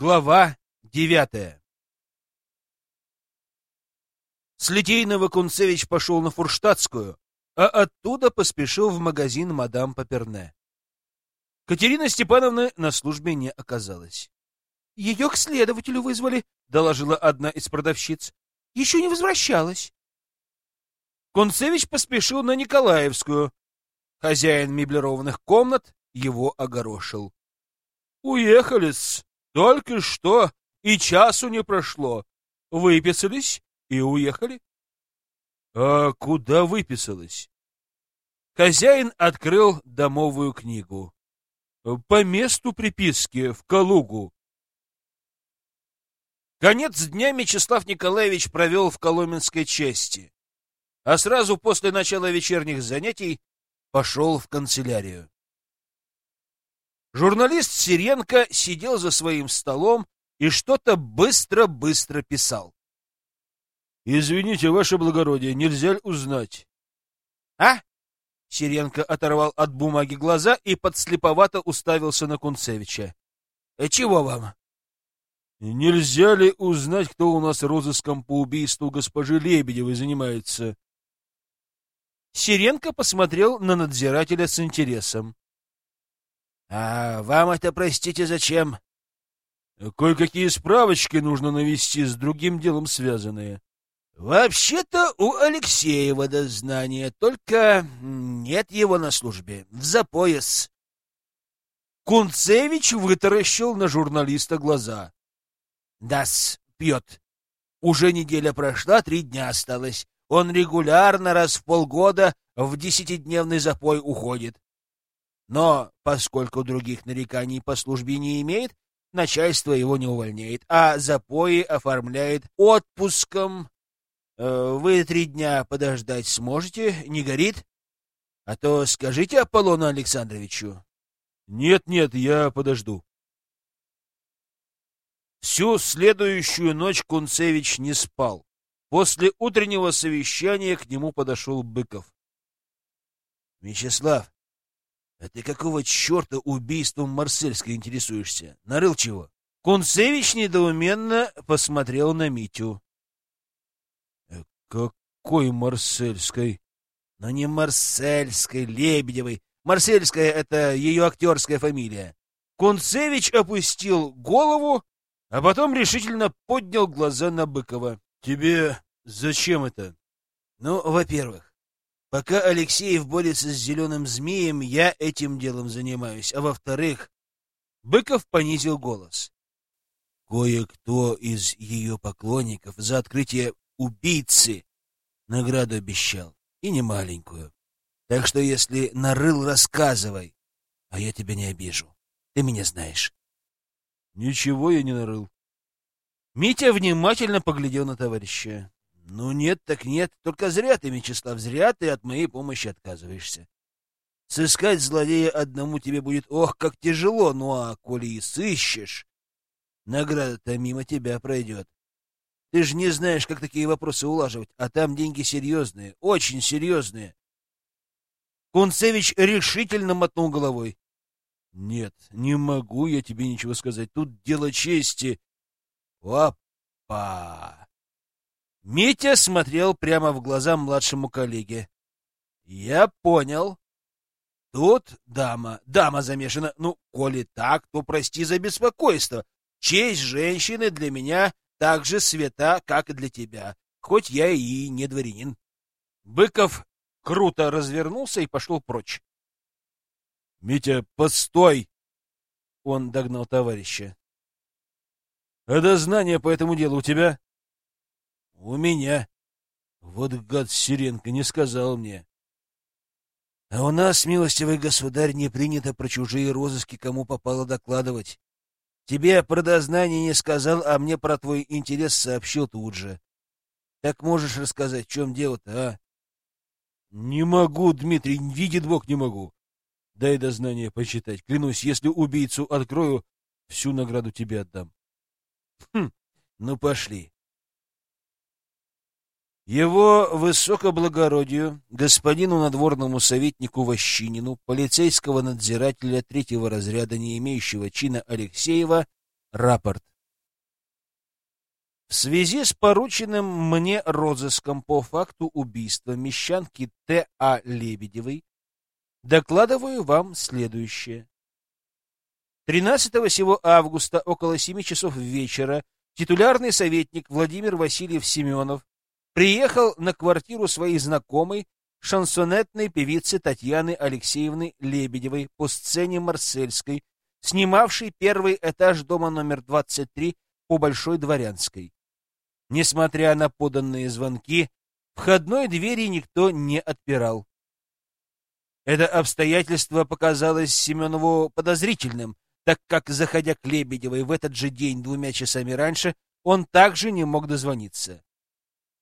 Глава девятая С Литейного Кунцевич пошел на Фурштадтскую, а оттуда поспешил в магазин мадам Паперне. Катерина Степановна на службе не оказалась. — Ее к следователю вызвали, — доложила одна из продавщиц. — Еще не возвращалась. Кунцевич поспешил на Николаевскую. Хозяин меблированных комнат его огорошил. — Уехали-с. Только что и часу не прошло. Выписались и уехали. — А куда выписалась? Хозяин открыл домовую книгу. По месту приписки в Калугу. Конец дня Мечислав Николаевич провел в Коломенской части, а сразу после начала вечерних занятий пошел в канцелярию. Журналист Сиренко сидел за своим столом и что-то быстро-быстро писал. «Извините, ваше благородие, нельзя ли узнать?» «А?» Сиренко оторвал от бумаги глаза и подслеповато уставился на Кунцевича. «Э, «Чего вам?» «Нельзя ли узнать, кто у нас розыском по убийству госпожи Лебедевой занимается?» Сиренко посмотрел на надзирателя с интересом. — А вам это, простите, зачем? — Кое-какие справочки нужно навести с другим делом связанные. — Вообще-то у Алексеева дознание, только нет его на службе. В запояс. Кунцевич вытаращил на журналиста глаза. — Дас, пьет. Уже неделя прошла, три дня осталось. Он регулярно раз в полгода в десятидневный запой уходит. Но поскольку других нареканий по службе не имеет, начальство его не увольняет, а запои оформляет отпуском. Э, вы три дня подождать сможете? Не горит? А то скажите Аполлону Александровичу. Нет-нет, я подожду. Всю следующую ночь Кунцевич не спал. После утреннего совещания к нему подошел Быков. — Вячеслав, а ты какого черта убийством Марсельской интересуешься? Нарыл чего? Кунцевич недоуменно посмотрел на Митю. «Э, — Какой Марсельской? — Ну не Марсельской, Лебедевой. Марсельская — это ее актерская фамилия. Кунцевич опустил голову, а потом решительно поднял глаза на Быкова. Тебе зачем это? Ну, во-первых, пока Алексеев борется с зеленым змеем, я этим делом занимаюсь. А во-вторых, Быков понизил голос. Кое-кто из ее поклонников за открытие убийцы награду обещал, и не маленькую. Так что если нарыл, рассказывай, а я тебя не обижу. Ты меня знаешь. Ничего я не нарыл. Митя внимательно поглядел на товарища. «Ну нет, так нет. Только зря ты, Мечислав, зря ты от моей помощи отказываешься. Сыскать злодея одному тебе будет, ох, как тяжело, ну а коли и сыщешь, награда-то мимо тебя пройдет. Ты же не знаешь, как такие вопросы улаживать, а там деньги серьезные, очень серьезные. Кунцевич решительно мотнул головой. — Нет, не могу я тебе ничего сказать. Тут дело чести. Опа! Митя смотрел прямо в глаза младшему коллеге. Я понял. Тут дама, дама замешана. Ну, коли так, то прости за беспокойство. Честь женщины для меня так же свята, как и для тебя, хоть я и не дворянин. Быков круто развернулся и пошел прочь. — Митя, постой! Он догнал товарища. А дознание по этому делу у тебя? — У меня. Вот гад Сиренко не сказал мне. — А у нас, милостивый государь, не принято про чужие розыски кому попало докладывать. Тебе про дознание не сказал, а мне про твой интерес сообщил тут же. Так можешь рассказать, в чем дело-то, а? — Не могу, Дмитрий, видит Бог, не могу. Дай дознание почитать. Клянусь, если убийцу открою, всю награду тебе отдам. Хм, ну пошли. Его высокоблагородию, господину надворному советнику Ващинину, полицейского надзирателя третьего разряда, не имеющего чина Алексеева, Рапорт. В связи с порученным мне розыском по факту убийства мещанки Т.А. Лебедевой докладываю вам следующее. 13 сего августа около 7 часов вечера титулярный советник Владимир Васильев Семенов приехал на квартиру своей знакомой, шансонетной певицы Татьяны Алексеевны Лебедевой по сцене Марсельской, снимавшей первый этаж дома номер 23 по Большой Дворянской. Несмотря на поданные звонки, входной двери никто не отпирал. Это обстоятельство показалось Семенову подозрительным, так как, заходя к Лебедевой в этот же день двумя часами раньше, он также не мог дозвониться.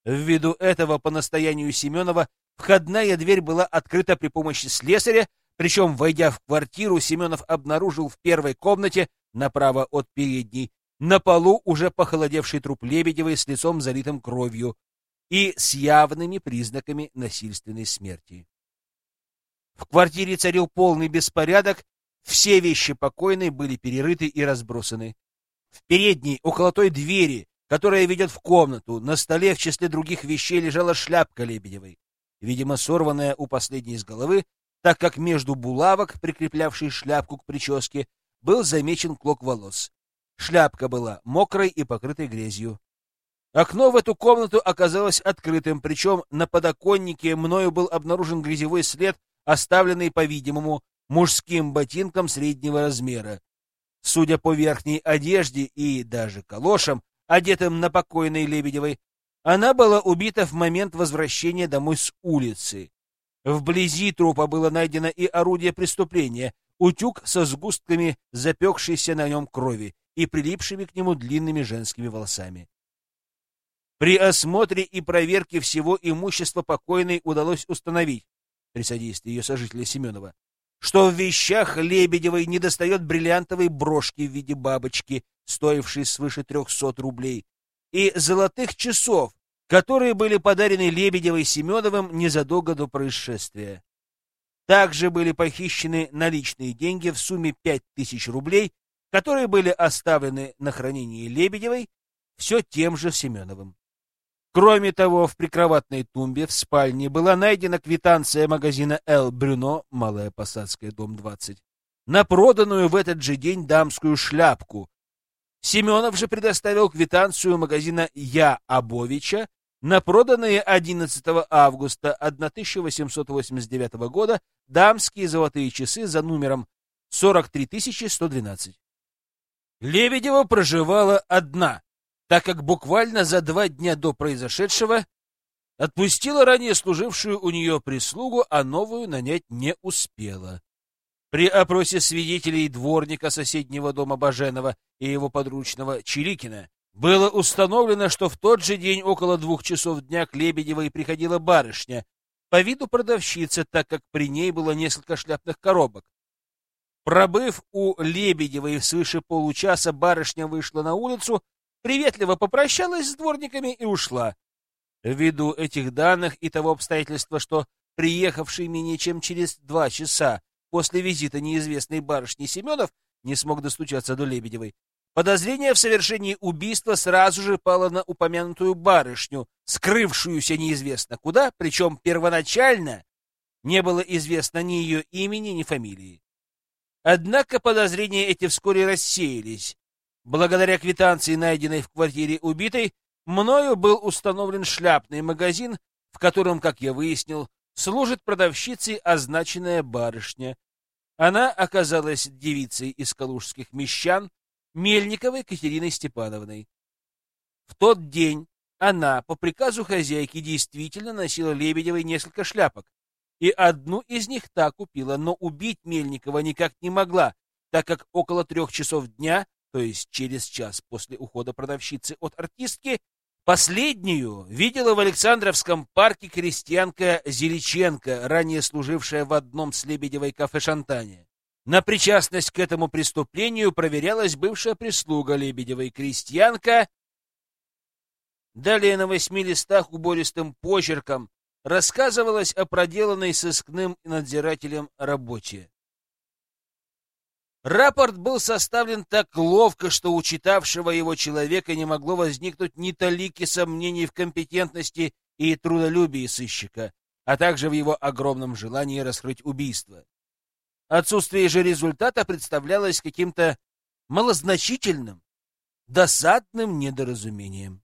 Ввиду этого, по настоянию Семенова, входная дверь была открыта при помощи слесаря, причем, войдя в квартиру, Семенов обнаружил в первой комнате, направо от передней, на полу уже похолодевший труп Лебедевой с лицом залитым кровью и с явными признаками насильственной смерти. В квартире царил полный беспорядок, все вещи покойной были перерыты и разбросаны. В передней, около той двери, которая ведет в комнату, на столе в числе других вещей лежала шляпка Лебедевой, видимо, сорванная у последней из головы, так как между булавок, прикреплявшей шляпку к прическе, был замечен клок волос. Шляпка была мокрой и покрытой грязью. Окно в эту комнату оказалось открытым, причем на подоконнике мною был обнаружен грязевой след, оставленный, по-видимому, мужским ботинком среднего размера. Судя по верхней одежде и даже калошам, одетым на покойной Лебедевой, она была убита в момент возвращения домой с улицы. Вблизи трупа было найдено и орудие преступления — утюг со сгустками запекшейся на нем крови и прилипшими к нему длинными женскими волосами. При осмотре и проверке всего имущества покойной удалось установить, при содействии ее сожителя Семенова, что в вещах Лебедевой недостает бриллиантовой брошки в виде бабочки, стоившей свыше трехсот рублей, и золотых часов, которые были подарены Лебедевой Семеновым незадолго до происшествия. Также были похищены наличные деньги в сумме пять тысяч рублей которые были оставлены на хранение Лебедевой все тем же Семеновым. Кроме того, в прикроватной тумбе в спальне была найдена квитанция магазина «Эл Брюно», Малая Посадская, дом 20, на проданную в этот же день дамскую шляпку. Семенов же предоставил квитанцию магазина «Я Абовича» на проданные 11 августа 1889 года дамские золотые часы за номером 43112. Лебедева проживала одна, так как буквально за два дня до произошедшего отпустила ранее служившую у нее прислугу, а новую нанять не успела. При опросе свидетелей дворника соседнего дома Баженова и его подручного Чиликина было установлено, что в тот же день около двух часов дня к Лебедевой приходила барышня, по виду продавщица, так как при ней было несколько шляпных коробок. Пробыв у Лебедевой свыше получаса, барышня вышла на улицу, приветливо попрощалась с дворниками и ушла. Ввиду этих данных и того обстоятельства, что приехавший менее чем через два часа после визита неизвестной барышни Семенов не смог достучаться до Лебедевой, подозрение в совершении убийства сразу же пало на упомянутую барышню, скрывшуюся неизвестно куда, причем первоначально не было известно ни ее имени, ни фамилии. Однако подозрения эти вскоре рассеялись. Благодаря квитанции, найденной в квартире убитой, мною был установлен шляпный магазин, в котором, как я выяснил, служит продавщицей означенная барышня. Она оказалась девицей из калужских мещан, Мельниковой Катериной Степановной. В тот день она, по приказу хозяйки, действительно носила Лебедевой несколько шляпок, и одну из них та купила, но убить Мельникова никак не могла, так как около трех часов дня, то есть через час после ухода продавщицы от артистки, последнюю видела в Александровском парке крестьянка Зеличенко, ранее служившая в одном с Лебедевой кафе «Шантане». На причастность к этому преступлению проверялась бывшая прислуга Лебедевой крестьянка. Далее на восьми листах убористым почерком рассказывалось о проделанной сыскным надзирателем работе. Рапорт был составлен так ловко, что у читавшего его человека не могло возникнуть ни талики сомнений в компетентности и трудолюбии сыщика, а также в его огромном желании раскрыть убийство. Отсутствие же результата представлялось каким-то малозначительным, досадным недоразумением.